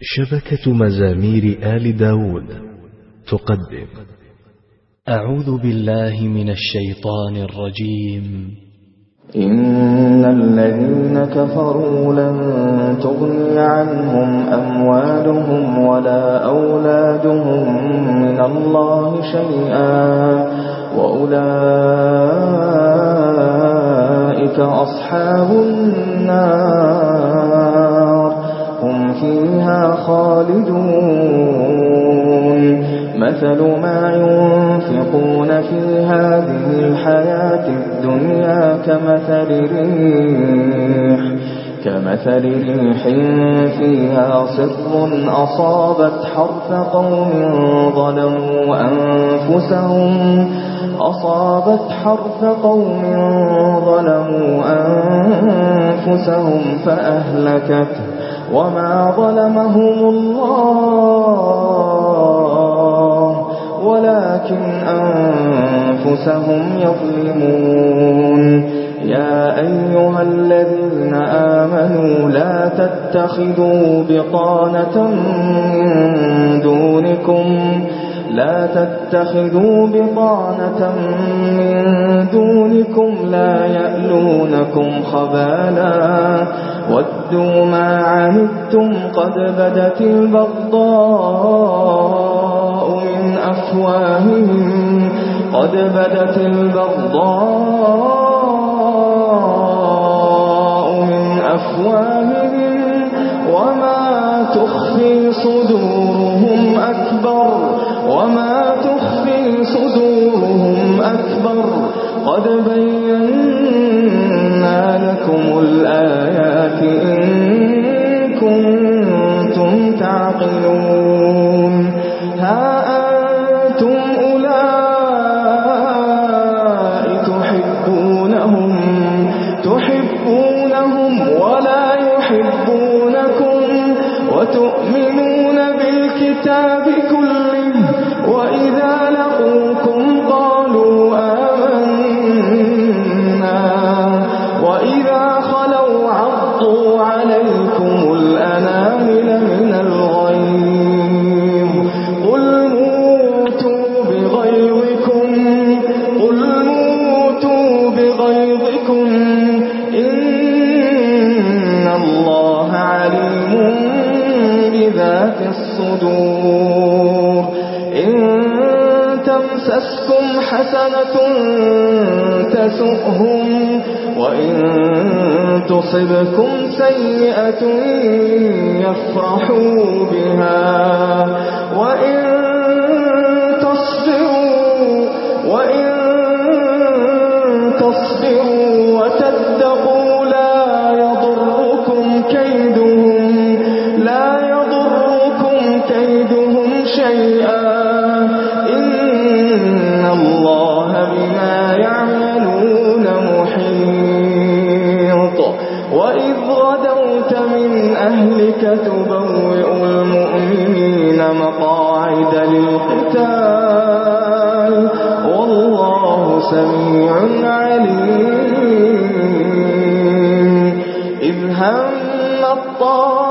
شبكة مزامير آل داود. تقدم. أعوذ بالله من الشيطان الرجيم. إن الذين كفروا لن تغني عنهم أموالهم ولا أولادهم من الله شيئا. وأولئك أصحاب النار. خالدون. مثل ما ينفقون في هذه الحياة الدنيا كمثل ريح كمثل ريح فيها صر أصابت حرث قوم ظلموا أنفسهم أصابت حرث قوم ظلموا أنفسهم فأهلكته. وما ظلمهم الله ولكن أنفسهم يظلمون يا أيها الذين آمنوا لا تتخذوا بطانة من دونكم لا تتخذوا بطانة من دونكم لا يألونكم خبالا ودوا ما عمدتم قد بدت البغضاء من أفواههم قد بدت البغضاء من أفواههم وما تخفي صدور وما تخفي صدورهم أكبر. قد بينا حسنة تسؤهم وإن تصبكم سيئة يفرحوا بها وإن تصبروا وإن كذلك تبوئ المؤمنين مقاعد للقتال. والله سميع عليم. إذ هم الطائفتان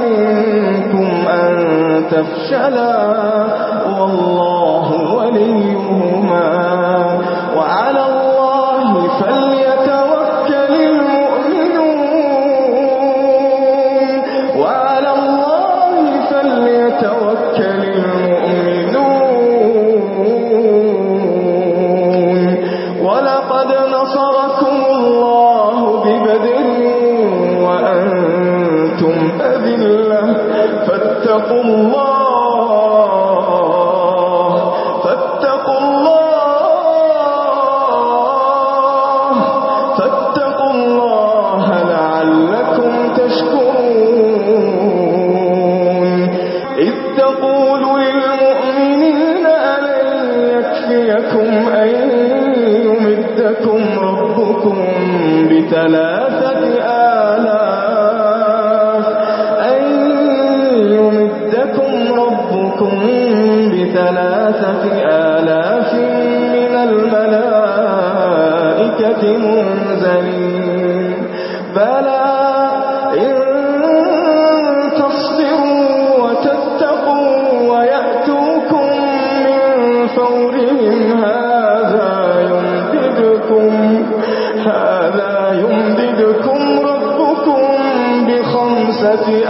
منكم أن تفشلا. والله بثلاثة آلاف. أن يمدكم ربكم بثلاثة آلاف من الملائكة منزلين. بلى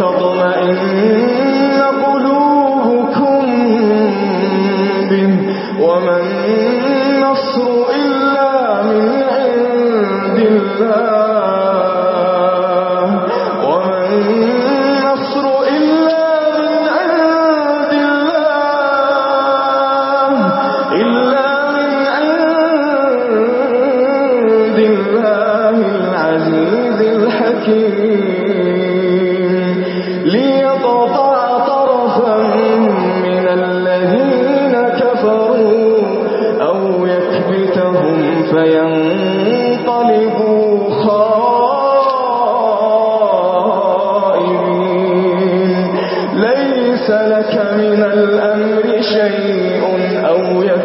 وتطمئن قلوبكم به ومن الأمر شيء أو يكون